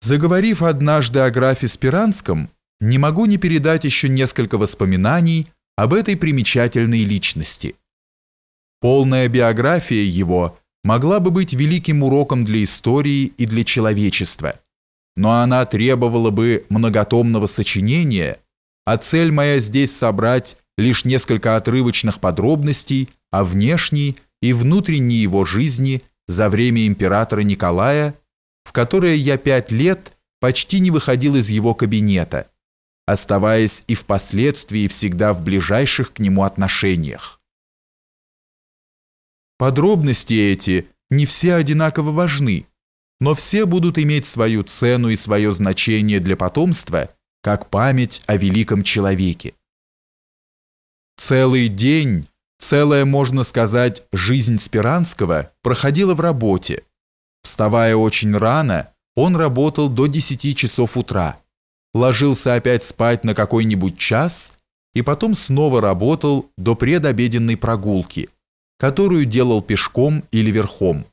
Заговорив однажды о графе Спиранском, не могу не передать еще несколько воспоминаний об этой примечательной личности. Полная биография его могла бы быть великим уроком для истории и для человечества, но она требовала бы многотомного сочинения, а цель моя здесь собрать лишь несколько отрывочных подробностей о внешней и внутренней его жизни за время императора Николая в которое я пять лет почти не выходил из его кабинета, оставаясь и впоследствии всегда в ближайших к нему отношениях. Подробности эти не все одинаково важны, но все будут иметь свою цену и свое значение для потомства, как память о великом человеке. Целый день, целая, можно сказать, жизнь Спиранского проходила в работе, Вставая очень рано, он работал до 10 часов утра, ложился опять спать на какой-нибудь час и потом снова работал до предобеденной прогулки, которую делал пешком или верхом.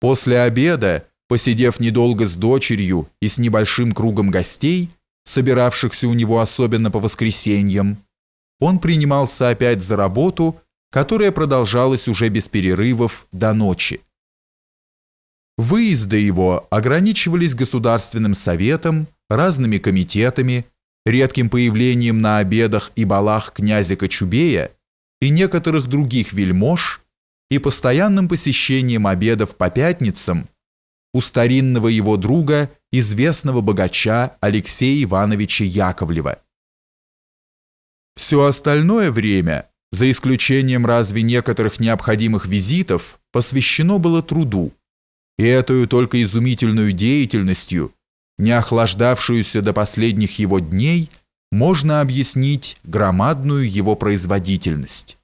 После обеда, посидев недолго с дочерью и с небольшим кругом гостей, собиравшихся у него особенно по воскресеньям, он принимался опять за работу, которая продолжалась уже без перерывов до ночи. Выезды его ограничивались Государственным советом, разными комитетами, редким появлением на обедах и балах князя Кочубея и некоторых других вельмож и постоянным посещением обедов по пятницам у старинного его друга, известного богача Алексея Ивановича Яковлева. Все остальное время, за исключением разве некоторых необходимых визитов, посвящено было труду, и эту только изумительную деятельностью, не охлаждавшуюся до последних его дней, можно объяснить громадную его производительность.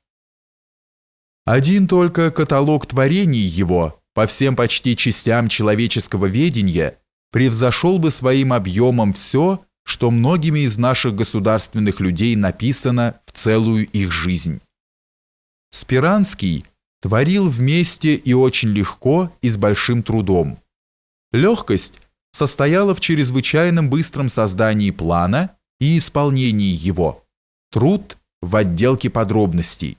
Один только каталог творений его по всем почти частям человеческого ведения превзошел бы своим объемом все, что многими из наших государственных людей написано в целую их жизнь. Спиранский – творил вместе и очень легко и с большим трудом. Легкость состояла в чрезвычайном быстром создании плана и исполнении его, труд в отделке подробностей.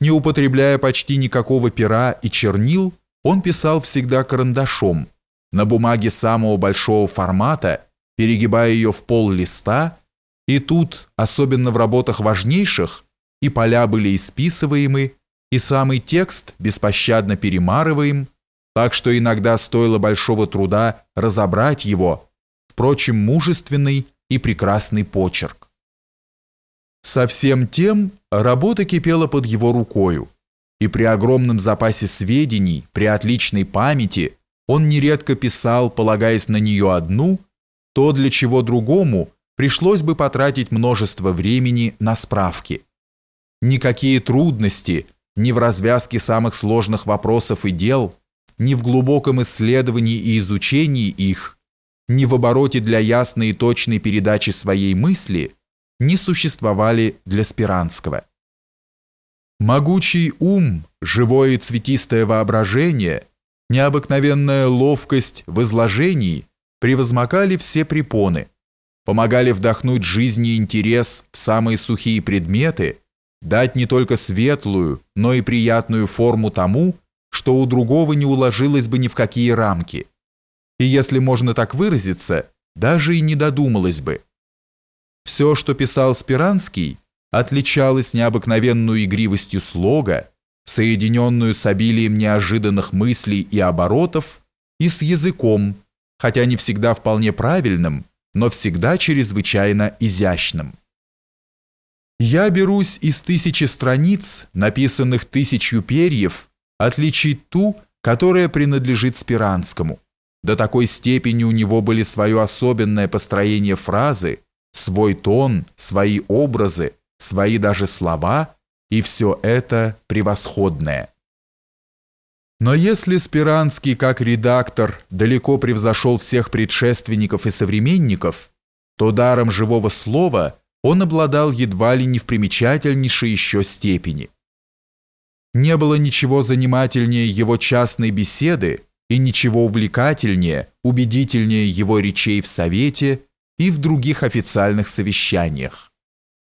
Не употребляя почти никакого пера и чернил, он писал всегда карандашом, на бумаге самого большого формата, перегибая ее в пол листа, и тут, особенно в работах важнейших, и поля были исписываемы, и самый текст беспощадно перемарываем, так что иногда стоило большого труда разобрать его, впрочем, мужественный и прекрасный почерк. Со всем тем работа кипела под его рукою, и при огромном запасе сведений, при отличной памяти, он нередко писал, полагаясь на нее одну, то, для чего другому пришлось бы потратить множество времени на справки. Никакие трудности – ни в развязке самых сложных вопросов и дел, ни в глубоком исследовании и изучении их, ни в обороте для ясной и точной передачи своей мысли не существовали для Спиранского. Могучий ум, живое и цветистое воображение, необыкновенная ловкость в изложении превозмогали все препоны, помогали вдохнуть жизни и интерес в самые сухие предметы – дать не только светлую, но и приятную форму тому, что у другого не уложилось бы ни в какие рамки. И если можно так выразиться, даже и не додумалось бы. Все, что писал Спиранский, отличалось необыкновенную игривостью слога, соединенную с обилием неожиданных мыслей и оборотов, и с языком, хотя не всегда вполне правильным, но всегда чрезвычайно изящным. Я берусь из тысячи страниц, написанных тысячью перьев, отличить ту, которая принадлежит Спиранскому. До такой степени у него были свое особенное построение фразы, свой тон, свои образы, свои даже слова, и все это превосходное. Но если Спиранский как редактор далеко превзошел всех предшественников и современников, то даром живого слова – он обладал едва ли не в примечательнейшей еще степени. Не было ничего занимательнее его частной беседы и ничего увлекательнее, убедительнее его речей в Совете и в других официальных совещаниях.